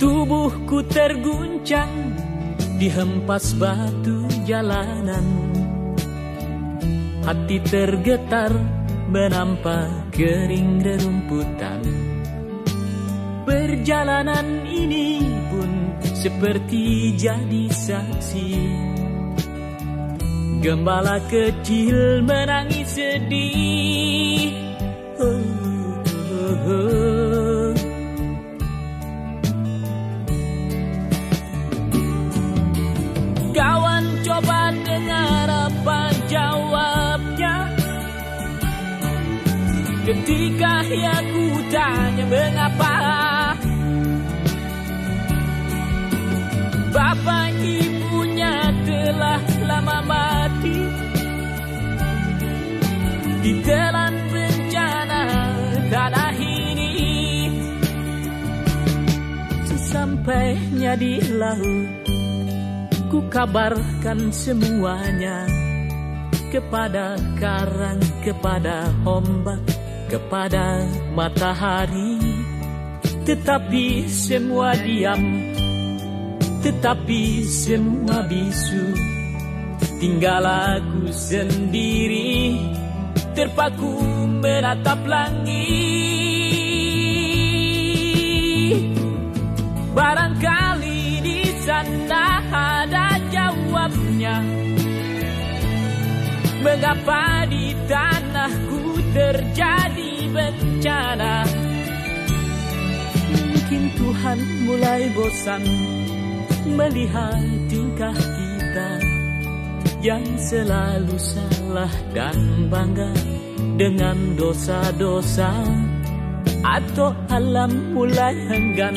Tubuhku terguncang dihempas batu jalanan. Hati tergetar menampak kering rerumputan. Perjalanan ini pun seperti jadi saksi. Gembala kecil menangis sedih. Kawan coba dengar apa jawabnya? Ketika aku tanya mengapa? Bapak ibunya telah lama mati. Ditelan Sesampainya di laut Ku kabarkan semuanya Kepada karang, kepada ombak Kepada matahari. Tetapi semua diam Tetapi semua bisu. Tinggal aku sendiri Terpaku menatap langit Barangkali di sana ada jawabnya. Mengapa di tanahku terjadi bencana? Mungkin Tuhan mulai bosan Melihat tingkah kita Yang selalu salah dan bangga Dengan dosa-dosa Atau alam mulai enggan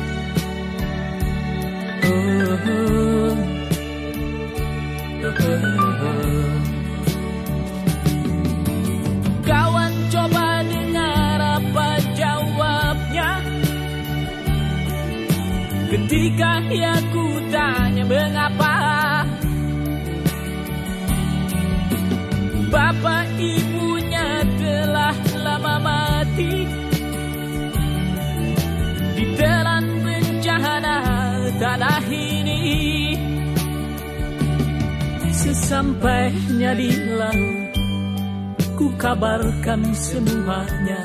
Kawan coba dengar apa jawabnya? Ketika aku tanya mengapa? Bapak ibunya telah lama mati. Ditelan bencana tanah ini Sesampainya di laut Ku kabarkan semuanya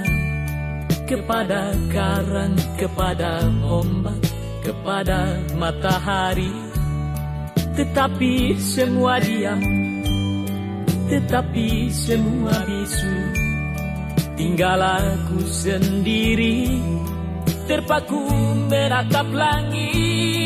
Kepada karang, kepada ombak Kepada matahari. Tetapi semua diam Tetapi semua bisu Tinggal aku sendiri. Terpaku menatap langit